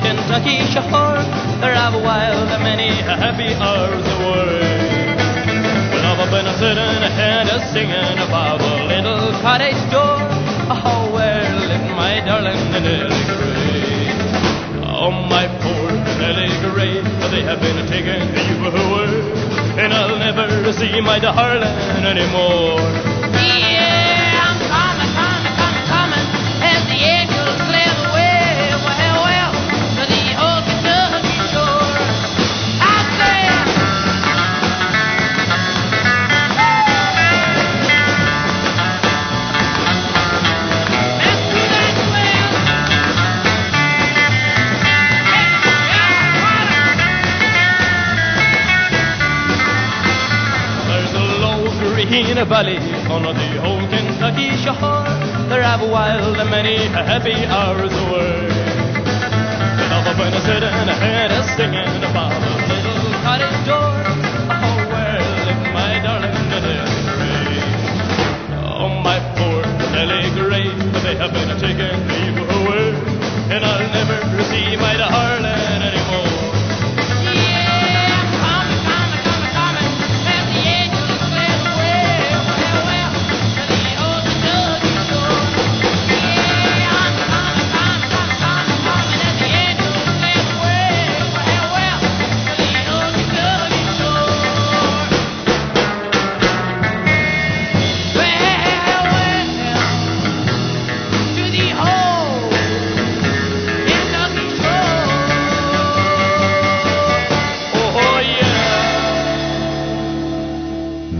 Kentucky shore, there have a wild and many happy hours away. When I've been a sitting and a singing about the little cottage door, oh, where lived my darling Nellie Gray. Oh, my poor Nellie Gray, they have been taking you away, and I'll never see my darling anymore. Low a valley on the old Kentucky shore. There have wild and many happy hours away. And I've been sitting and a singing about a little cottage door. Oh, where lived my darling Nellie Gray? Oh, my poor Nellie Gray, they have been taking you away. And I'll never see my darling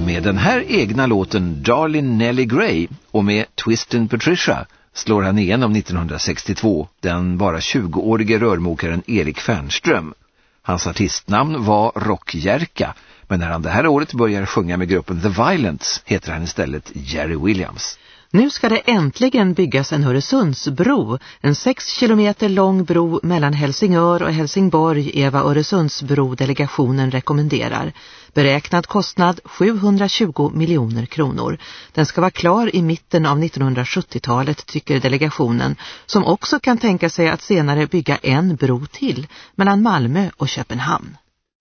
Med den här egna låten Darlin Nelly Gray och med Twistin' Patricia slår han igenom 1962 den bara 20-årige rörmokaren Erik Fernström. Hans artistnamn var Rock Jerka, men när han det här året börjar sjunga med gruppen The Violents heter han istället Jerry Williams. Nu ska det äntligen byggas en Öresundsbro, en 6 kilometer lång bro mellan Helsingör och Helsingborg är vad Öresundsbro-delegationen rekommenderar. Beräknad kostnad 720 miljoner kronor. Den ska vara klar i mitten av 1970-talet tycker delegationen, som också kan tänka sig att senare bygga en bro till mellan Malmö och Köpenhamn.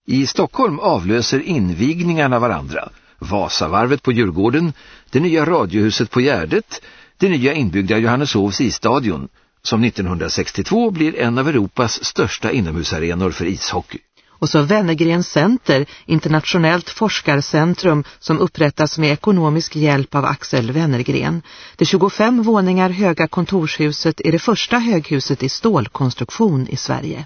I Stockholm avlöser invigningarna varandra. Vasavarvet på Djurgården, det nya radiohuset på Gärdet, det nya inbyggda Johanneshovs isstadion, som 1962 blir en av Europas största inomhusarenor för ishockey. Och så Wennergrens Center, internationellt forskarcentrum som upprättas med ekonomisk hjälp av Axel Wennergren. Det 25 våningar höga kontorshuset är det första höghuset i stålkonstruktion i Sverige.